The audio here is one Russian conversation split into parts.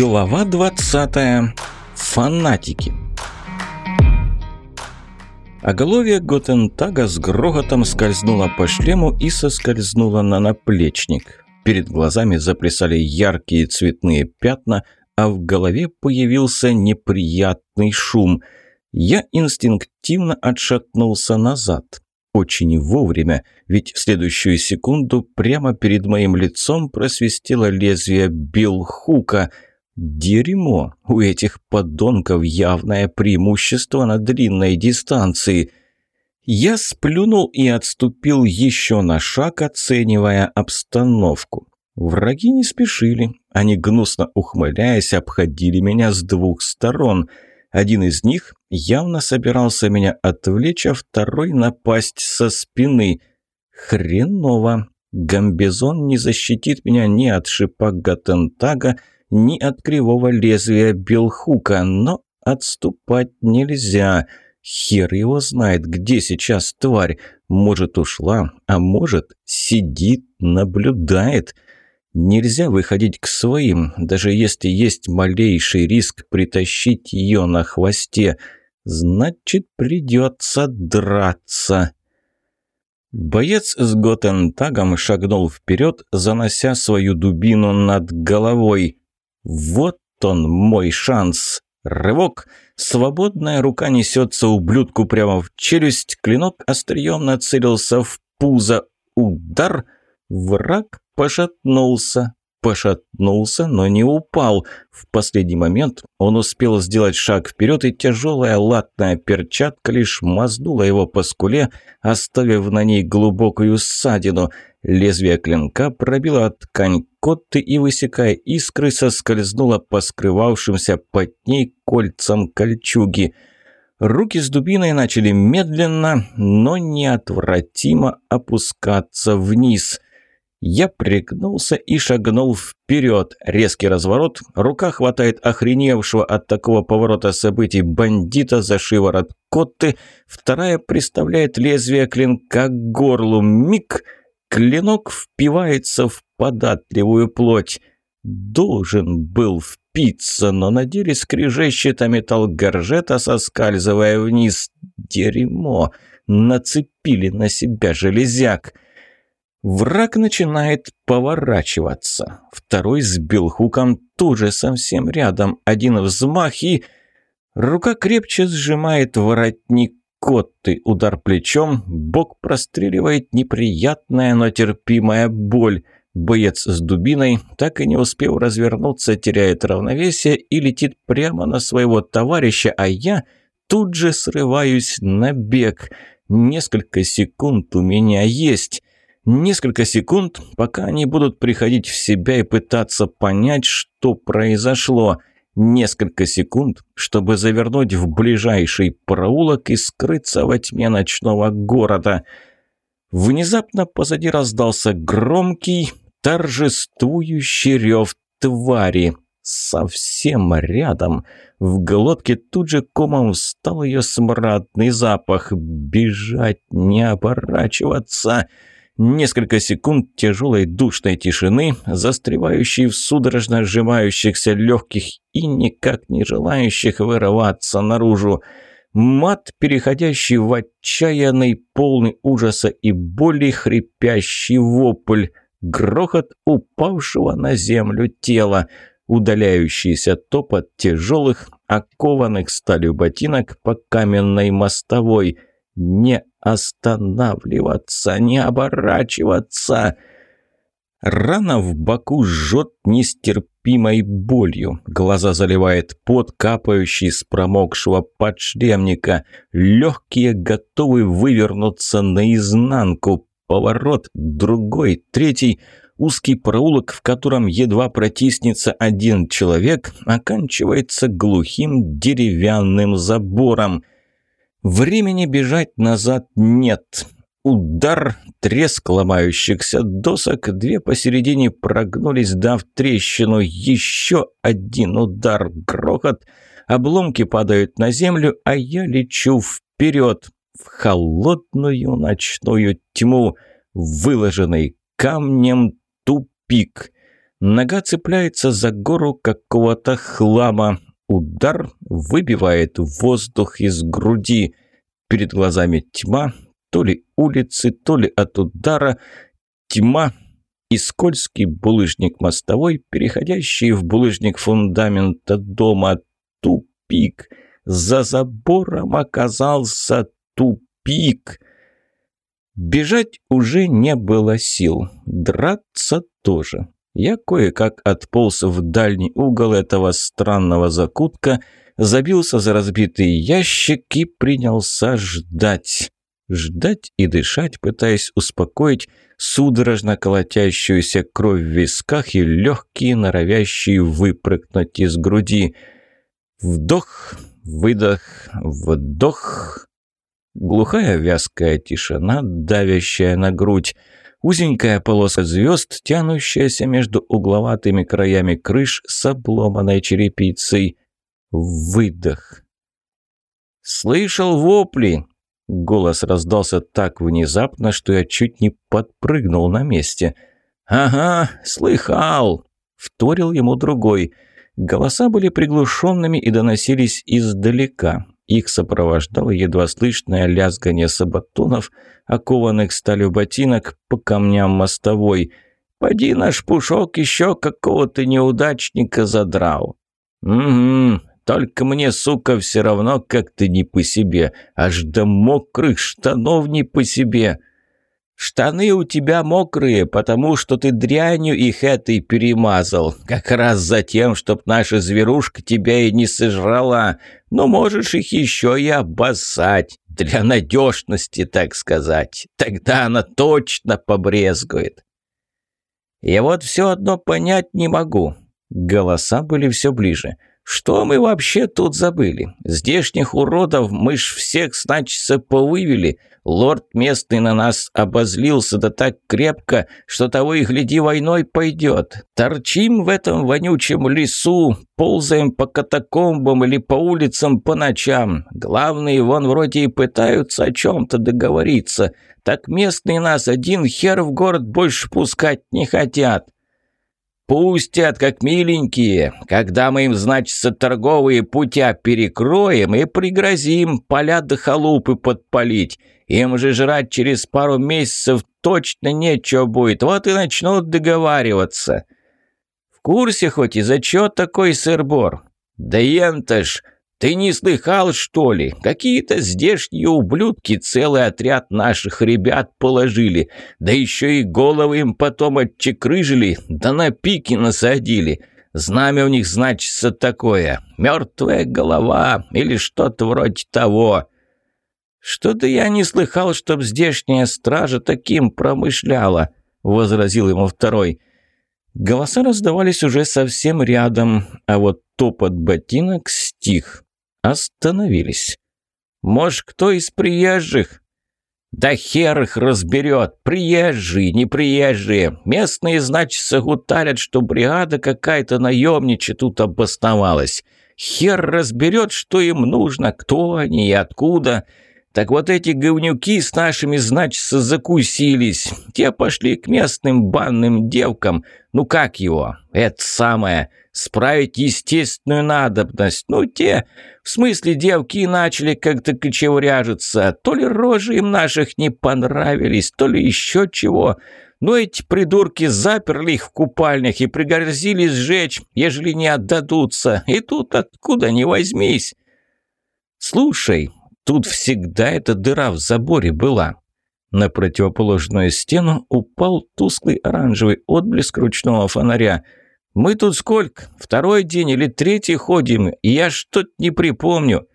Глава 20. Фанатики. Оголовье Готентага с грохотом скользнуло по шлему и соскользнуло на наплечник. Перед глазами заплясали яркие цветные пятна, а в голове появился неприятный шум. Я инстинктивно отшатнулся назад. Очень вовремя, ведь в следующую секунду прямо перед моим лицом просвистело лезвие билхука. Дерьмо! У этих подонков явное преимущество на длинной дистанции. Я сплюнул и отступил еще на шаг, оценивая обстановку. Враги не спешили. Они, гнусно ухмыляясь, обходили меня с двух сторон – один из них явно собирался меня отвлечь, а второй напасть со спины. Хреново. Гамбизон не защитит меня ни от шипа Гатентага, ни от кривого лезвия Белхука, но отступать нельзя. Хер его знает, где сейчас тварь. Может, ушла, а может, сидит, наблюдает. Нельзя выходить к своим, даже если есть малейший риск притащить ее на хвосте. Значит, придется драться. Боец с Готентагом шагнул вперед, занося свою дубину над головой. Вот он, мой шанс. Рывок. Свободная рука несется ублюдку прямо в челюсть. Клинок острием нацелился в пузо. Удар. Враг пошатнулся, пошатнулся, но не упал. В последний момент он успел сделать шаг вперед, и тяжелая латная перчатка лишь мазнула его по скуле, оставив на ней глубокую ссадину. Лезвие клинка пробило ткань котты и, высекая искры, соскользнуло по скрывавшимся под ней кольцам кольчуги. Руки с дубиной начали медленно, но неотвратимо опускаться вниз – я пригнулся и шагнул вперед. Резкий разворот. Рука хватает охреневшего от такого поворота событий бандита за шиворот Котты. Вторая приставляет лезвие клинка к горлу. Миг. Клинок впивается в податливую плоть. Должен был впиться, но на деле скрежещет, а металл горжета, соскальзывая вниз. Дерьмо! Нацепили на себя железяк. Враг начинает поворачиваться. Второй сбил хуком тоже совсем рядом. Один взмах и... Рука крепче сжимает воротник котты. Удар плечом, бок простреливает неприятная, но терпимая боль. Боец с дубиной, так и не успев развернуться, теряет равновесие и летит прямо на своего товарища, а я тут же срываюсь на бег. Несколько секунд у меня есть. Несколько секунд, пока они будут приходить в себя и пытаться понять, что произошло. Несколько секунд, чтобы завернуть в ближайший проулок и скрыться во тьме ночного города. Внезапно позади раздался громкий, торжествующий рев твари. Совсем рядом. В глотке тут же комом встал ее смрадный запах. Бежать, не оборачиваться — Несколько секунд тяжелой душной тишины, застревающей в судорожно сжимающихся легких и никак не желающих вырываться наружу. Мат, переходящий в отчаянный, полный ужаса и боли, хрипящий вопль. Грохот упавшего на землю тела. Удаляющийся топот тяжелых, окованных сталью ботинок по каменной мостовой – не останавливаться, не оборачиваться. Рана в боку жжет нестерпимой болью. Глаза заливает пот, капающий с промокшего подшлемника. Легкие готовы вывернуться наизнанку. Поворот, другой, третий. Узкий проулок, в котором едва протиснется один человек, оканчивается глухим деревянным забором – Времени бежать назад нет. Удар, треск ломающихся досок, две посередине прогнулись, дав трещину. Еще один удар, грохот. Обломки падают на землю, а я лечу вперед, в холодную ночную тьму, выложенный камнем тупик. Нога цепляется за гору какого-то хлама. Удар выбивает воздух из груди. Перед глазами тьма, то ли улицы, то ли от удара. Тьма и скользкий булыжник мостовой, переходящий в булыжник фундамента дома. Тупик. За забором оказался тупик. Бежать уже не было сил. Драться тоже. Я кое-как отполз в дальний угол этого странного закутка, забился за разбитый ящик и принялся ждать. Ждать и дышать, пытаясь успокоить судорожно колотящуюся кровь в висках и легкие, норовящие выпрыгнуть из груди. Вдох, выдох, вдох. Глухая вязкая тишина, давящая на грудь. Узенькая полоска звезд, тянущаяся между угловатыми краями крыш с обломанной черепицей. Выдох. «Слышал вопли!» Голос раздался так внезапно, что я чуть не подпрыгнул на месте. «Ага, слыхал!» — вторил ему другой. Голоса были приглушенными и доносились издалека. Их сопровождало едва слышное лязгание сабатонов, окованных сталью ботинок по камням мостовой. «Поди наш пушок еще какого-то неудачника задрал». «Угу, только мне, сука, все равно как-то не по себе, аж до мокрых штанов не по себе». Штаны у тебя мокрые, потому что ты дрянью их этой перемазал. Как раз за тем, чтоб наша зверушка тебя и не сожрала. Но можешь их еще и обоссать. Для надежности, так сказать. Тогда она точно побрезгует. Я вот все одно понять не могу. Голоса были все ближе. Что мы вообще тут забыли? Здешних уродов мы ж всех, значит, повывели. Лорд местный на нас обозлился да так крепко, что того и гляди войной пойдет. Торчим в этом вонючем лесу, ползаем по катакомбам или по улицам по ночам. Главные вон вроде и пытаются о чем-то договориться. Так местные нас один хер в город больше пускать не хотят. Пустят, как миленькие. Когда мы им, значит, торговые путя перекроем и пригрозим поля до халупы подпалить. Им же жрать через пару месяцев точно нечего будет. Вот и начнут договариваться. В курсе хоть и за чё такой сыр-бор? Да енташ, ты не слыхал, что ли? Какие-то здешние ублюдки целый отряд наших ребят положили, да еще и головы им потом отчекрыжили, да на пики насадили. Знамя у них значится такое – мертвая голова или что-то вроде того. Что-то я не слыхал, чтоб здешняя стража таким промышляла, возразил ему второй. Голоса раздавались уже совсем рядом, а вот топот ботинок стих. Остановились. «Может, кто из приезжих?» «Да хер их разберет! Приезжие, не приезжие! Местные, значит, загутарят, что бригада какая-то наемничая тут обосновалась. Хер разберет, что им нужно, кто они и откуда. Так вот эти говнюки с нашими, значит, закусились. Те пошли к местным банным девкам. Ну как его? Это самое справить естественную надобность. Ну, те, в смысле, девки начали как-то кочевряжиться. То ли рожи им наших не понравились, то ли еще чего. Но эти придурки заперли их в купальнях и пригрозили сжечь, ежели не отдадутся. И тут откуда ни возьмись. Слушай, тут всегда эта дыра в заборе была. На противоположную стену упал тусклый оранжевый отблеск ручного фонаря – мы тут сколько? Второй день или третий ходим, я что-то не припомню».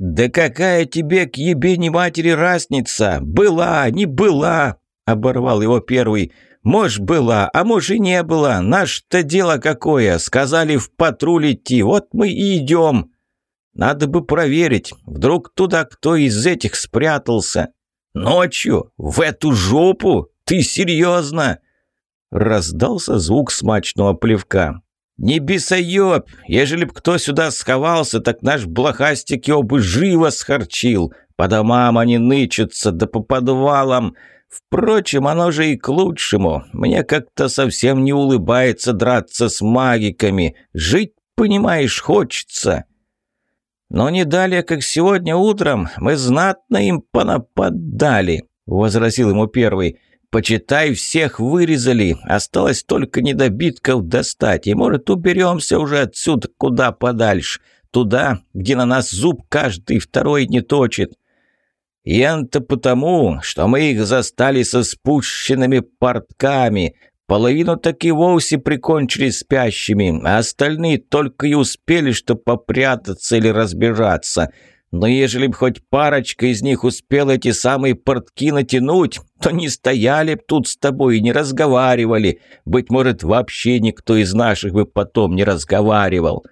«Да какая тебе к ебени матери разница? Была, не была!» – оборвал его первый. «Может, была, а может, и не была. Наше-то дело какое. Сказали в патруль идти, вот мы и идем. Надо бы проверить, вдруг туда кто из этих спрятался. Ночью? В эту жопу? Ты серьезно?» Раздался звук смачного плевка. «Не бесоеб! Ежели б кто сюда сховался, так наш блохастик его бы живо схорчил. По домам они нычутся, да по подвалам. Впрочем, оно же и к лучшему. Мне как-то совсем не улыбается драться с магиками. Жить, понимаешь, хочется. Но не далее, как сегодня утром, мы знатно им понападали, возразил ему первый. Почитай, всех вырезали. Осталось только недобитков достать. И, может, уберемся уже отсюда куда подальше. Туда, где на нас зуб каждый второй не точит. И это потому, что мы их застали со спущенными портками. Половину так и вовсе прикончили спящими, а остальные только и успели, что попрятаться или разбежаться. Но ежели б хоть парочка из них успела эти самые портки натянуть, то не стояли б тут с тобой и не разговаривали. Быть может, вообще никто из наших бы потом не разговаривал».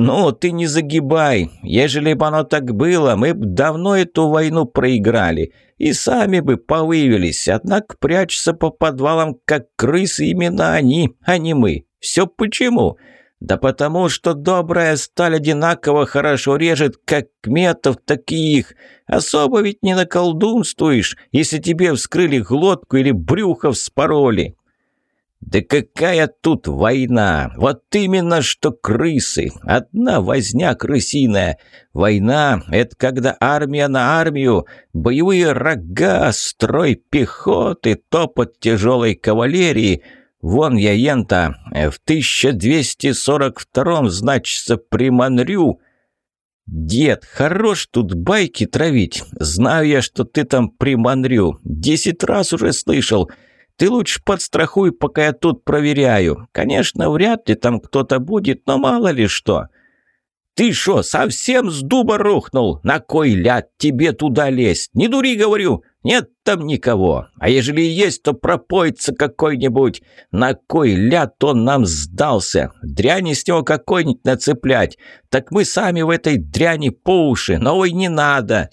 «Ну, ты не загибай. Ежели бы оно так было, мы б давно эту войну проиграли. И сами бы повывелись. Однако прячутся по подвалам, как крысы, именно они, а не мы. Все почему?» Да потому что добрая сталь одинаково хорошо режет как кметов, так и их. Особо ведь не наколдунствуешь, если тебе вскрыли глотку или брюхо вспороли. Да какая тут война? Вот именно что крысы. Одна возня крысиная. Война — это когда армия на армию, боевые рога, строй пехоты, топот тяжелой кавалерии — Вон я ента в 1242-м, значится, приманрю. Дед, хорош тут байки травить. Знаю я, что ты там приманрю. Десять раз уже слышал. Ты лучше подстрахуй, пока я тут проверяю. Конечно, вряд ли там кто-то будет, но мало ли что. «Ты шо, совсем с дуба рухнул? На кой ляд тебе туда лезть? Не дури, говорю, нет там никого. А ежели и есть, то пропоится какой-нибудь. На кой ляд он нам сдался? Дряни с него какой-нибудь нацеплять. Так мы сами в этой дряни по уши, но ой, не надо.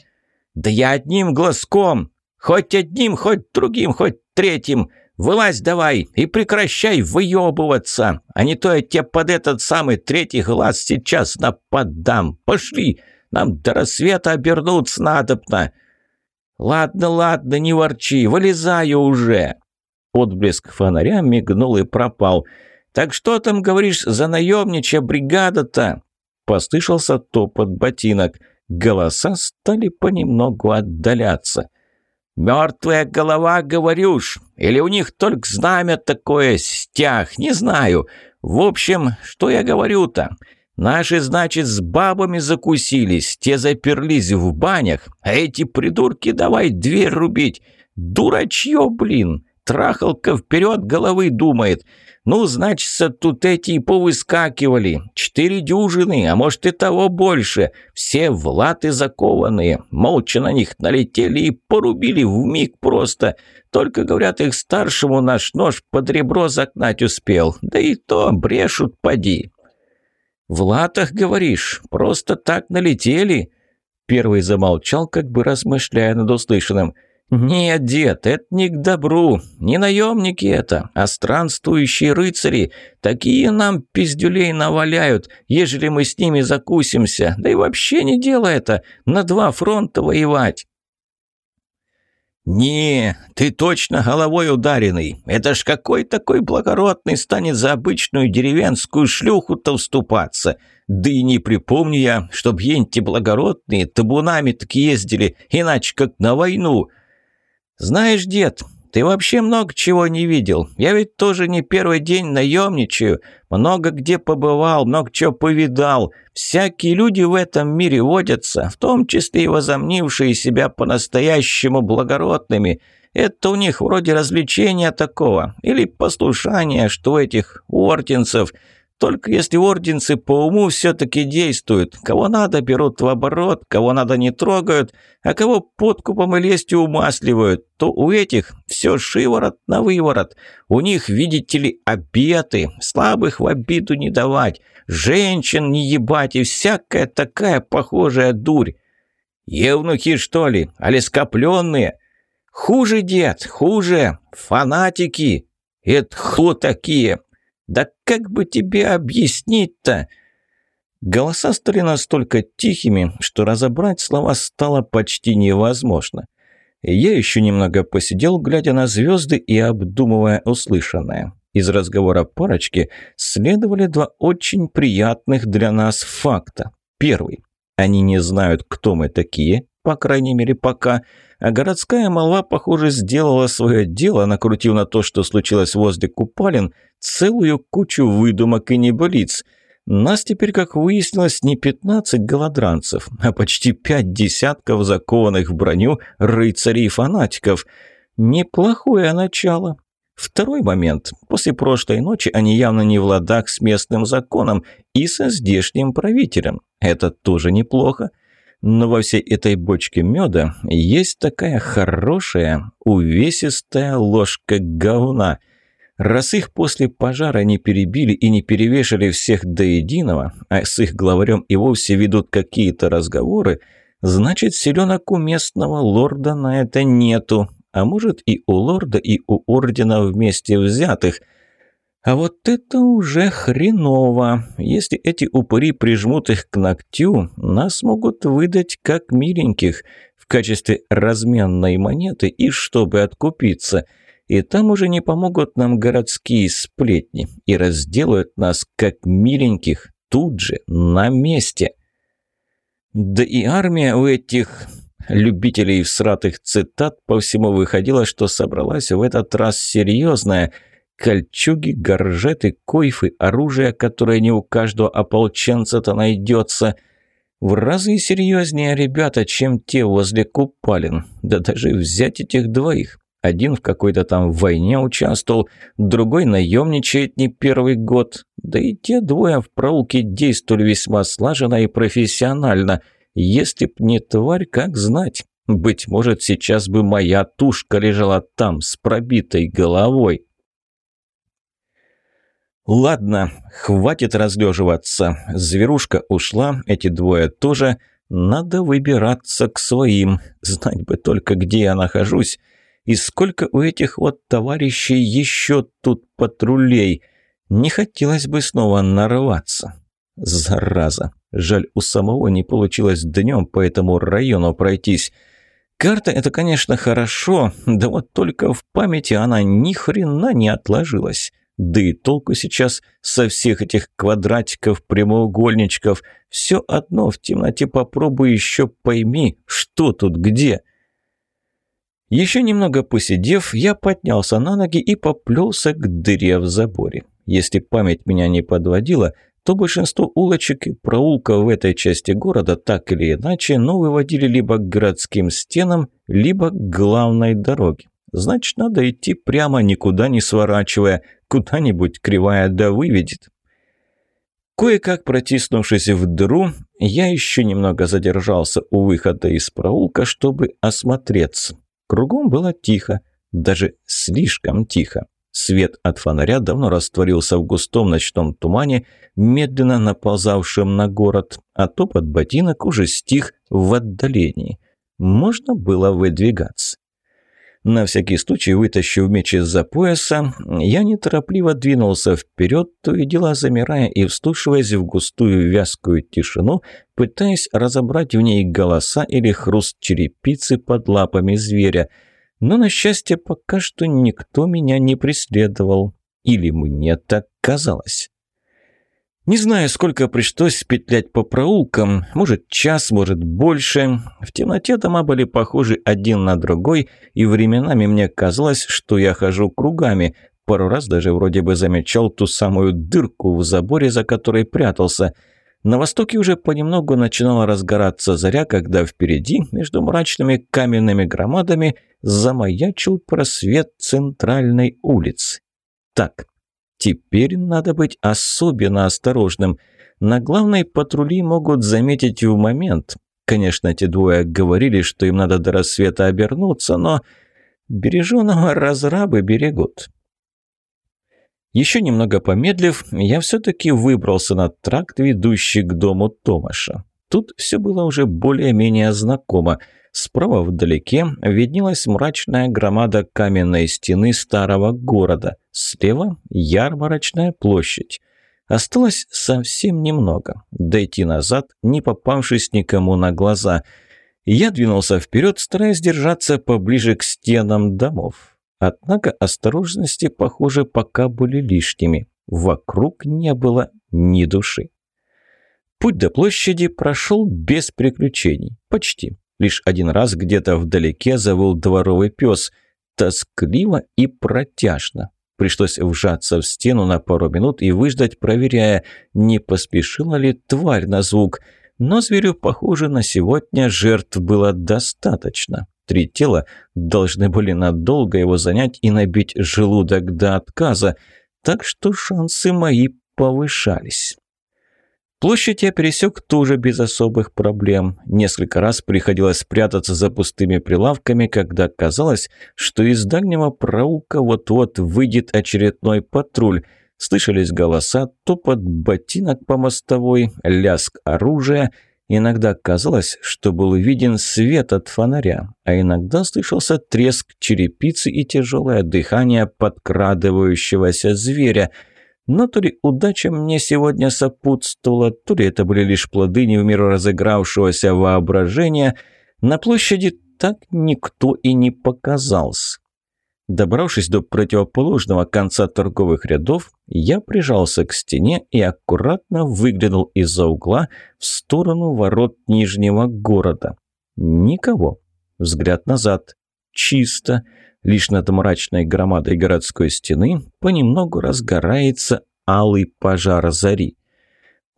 Да я одним глазком, хоть одним, хоть другим, хоть третьим». Вылазь давай и прекращай выебываться, а не то я тебе под этот самый третий глаз сейчас нападам. Пошли, нам до рассвета обернуться надобно. Ладно, ладно, не ворчи, вылезаю уже. Отблеск фонаря мигнул и пропал. Так что там, говоришь, за наемничья бригада-то? Послышался топот ботинок. Голоса стали понемногу отдаляться. «Мертвая голова, говорюш! Или у них только знамя такое, стяг, не знаю. В общем, что я говорю-то? Наши, значит, с бабами закусились, те заперлись в банях, а эти придурки давай дверь рубить. Дурачье, блин! Трахалка вперед головы думает. Ну, значит, тут эти и повыскакивали. Четыре дюжины, а может и того больше. Все в латы закованные. Молча на них налетели и порубили в миг просто. Только, говорят, их старшему наш нож под ребро загнать успел. Да и то брешут, поди. «В латах, говоришь? Просто так налетели?» Первый замолчал, как бы размышляя над услышанным – «Нет, дед, это не к добру. Не наемники это, а странствующие рыцари. Такие нам пиздюлей наваляют, ежели мы с ними закусимся. Да и вообще не дело это, на два фронта воевать». «Не, ты точно головой ударенный. Это ж какой такой благородный станет за обычную деревенскую шлюху-то вступаться? Да и не припомню я, чтоб енти благородные табунами так ездили, иначе как на войну». «Знаешь, дед, ты вообще много чего не видел. Я ведь тоже не первый день наемничаю. Много где побывал, много чего повидал. Всякие люди в этом мире водятся, в том числе и возомнившие себя по-настоящему благородными. Это у них вроде развлечения такого, или послушания, что у этих орденцев – только если орденцы по уму все-таки действуют, кого надо берут в оборот, кого надо не трогают, а кого подкупом и лестью умасливают, то у этих все шиворот на выворот. У них, видите ли, обеты, слабых в обиду не давать, женщин не ебать и всякая такая похожая дурь. Евнухи, что ли, али скопленные? Хуже, дед, хуже, фанатики. Это кто такие? Да как бы тебе объяснить-то?» Голоса стали настолько тихими, что разобрать слова стало почти невозможно. Я еще немного посидел, глядя на звезды и обдумывая услышанное. Из разговора парочки следовали два очень приятных для нас факта. Первый. Они не знают, кто мы такие, по крайней мере пока, а городская молва, похоже, сделала свое дело, накрутив на то, что случилось возле купалин, целую кучу выдумок и небылиц. Нас теперь, как выяснилось, не 15 голодранцев, а почти пять десятков закованных в броню рыцарей-фанатиков. Неплохое начало. Второй момент. После прошлой ночи они явно не в ладах с местным законом и со здешним правителем. Это тоже неплохо. Но во всей этой бочке меда есть такая хорошая, увесистая ложка говна. Раз их после пожара не перебили и не перевешали всех до единого, а с их главарем и вовсе ведут какие-то разговоры, значит, селенок у местного лорда на это нету, а может и у лорда, и у ордена вместе взятых. А вот это уже хреново. Если эти упыри прижмут их к ногтю, нас могут выдать как миленьких в качестве разменной монеты и чтобы откупиться. И там уже не помогут нам городские сплетни и разделают нас как миленьких тут же, на месте. Да и армия у этих любителей всратых цитат по всему выходило, что собралась в этот раз серьезная. Кольчуги, горжеты, койфы, оружие, которое не у каждого ополченца-то найдется. В разы серьезнее ребята, чем те возле купалин. Да даже взять этих двоих. Один в какой-то там войне участвовал, другой наемничает не первый год. Да и те двое в проулке действовали весьма слаженно и профессионально – если б не тварь, как знать? Быть может, сейчас бы моя тушка лежала там с пробитой головой. Ладно, хватит разлеживаться. Зверушка ушла, эти двое тоже. Надо выбираться к своим. Знать бы только, где я нахожусь. И сколько у этих вот товарищей еще тут патрулей. Не хотелось бы снова нарваться. Зараза. Жаль, у самого не получилось днем по этому району пройтись. Карта – это, конечно, хорошо, да вот только в памяти она ни хрена не отложилась. Да и толку сейчас со всех этих квадратиков, прямоугольничков. Все одно в темноте попробуй еще пойми, что тут где. Еще немного посидев, я поднялся на ноги и поплелся к дыре в заборе. Если память меня не подводила, то большинство улочек и проулков в этой части города так или иначе, но выводили либо к городским стенам, либо к главной дороге. Значит, надо идти прямо, никуда не сворачивая, куда-нибудь кривая да выведет. Кое-как протиснувшись в дыру, я еще немного задержался у выхода из проулка, чтобы осмотреться. Кругом было тихо, даже слишком тихо. Свет от фонаря давно растворился в густом ночном тумане, медленно наползавшем на город, а топот ботинок уже стих в отдалении. Можно было выдвигаться. На всякий случай, вытащив меч из-за пояса, я неторопливо двинулся вперед, то и дела замирая и вслушиваясь в густую вязкую тишину, пытаясь разобрать в ней голоса или хруст черепицы под лапами зверя – но, на счастье, пока что никто меня не преследовал. Или мне так казалось. Не знаю, сколько пришлось петлять по проулкам, может час, может больше. В темноте дома были похожи один на другой, и временами мне казалось, что я хожу кругами. Пару раз даже вроде бы замечал ту самую дырку в заборе, за которой прятался – на востоке уже понемногу начинала разгораться заря, когда впереди, между мрачными каменными громадами, замаячил просвет центральной улицы. Так, теперь надо быть особенно осторожным. На главной патрули могут заметить в момент. Конечно, эти двое говорили, что им надо до рассвета обернуться, но береженого разрабы берегут. Еще немного помедлив, я все-таки выбрался на тракт, ведущий к дому Томаша. Тут все было уже более-менее знакомо. Справа вдалеке виднелась мрачная громада каменной стены старого города. Слева – ярмарочная площадь. Осталось совсем немного. Дойти назад, не попавшись никому на глаза. Я двинулся вперед, стараясь держаться поближе к стенам домов. Однако осторожности, похоже, пока были лишними. Вокруг не было ни души. Путь до площади прошел без приключений. Почти. Лишь один раз где-то вдалеке завыл дворовый пес. Тоскливо и протяжно. Пришлось вжаться в стену на пару минут и выждать, проверяя, не поспешила ли тварь на звук. Но зверю, похоже, на сегодня жертв было достаточно. Три тела должны были надолго его занять и набить желудок до отказа, так что шансы мои повышались. Площадь я пересек тоже без особых проблем. Несколько раз приходилось спрятаться за пустыми прилавками, когда казалось, что из дальнего проулка вот-вот выйдет очередной патруль. Слышались голоса, топот ботинок по мостовой, лязг оружия. Иногда казалось, что был виден свет от фонаря, а иногда слышался треск черепицы и тяжелое дыхание подкрадывающегося зверя – но то ли удача мне сегодня сопутствовала, то ли это были лишь плоды не в меру разыгравшегося воображения, на площади так никто и не показался. Добравшись до противоположного конца торговых рядов, я прижался к стене и аккуратно выглянул из-за угла в сторону ворот Нижнего города. Никого. Взгляд назад. Чисто. Лишь над мрачной громадой городской стены понемногу разгорается алый пожар зари.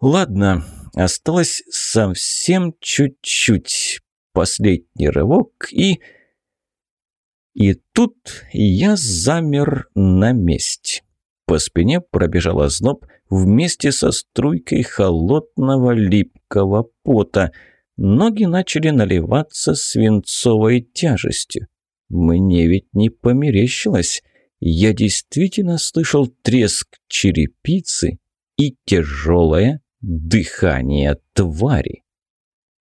Ладно, осталось совсем чуть-чуть. Последний рывок и... И тут я замер на месте. По спине пробежал озноб вместе со струйкой холодного липкого пота. Ноги начали наливаться свинцовой тяжестью. Мне ведь не померещилось. Я действительно слышал треск черепицы и тяжелое дыхание твари.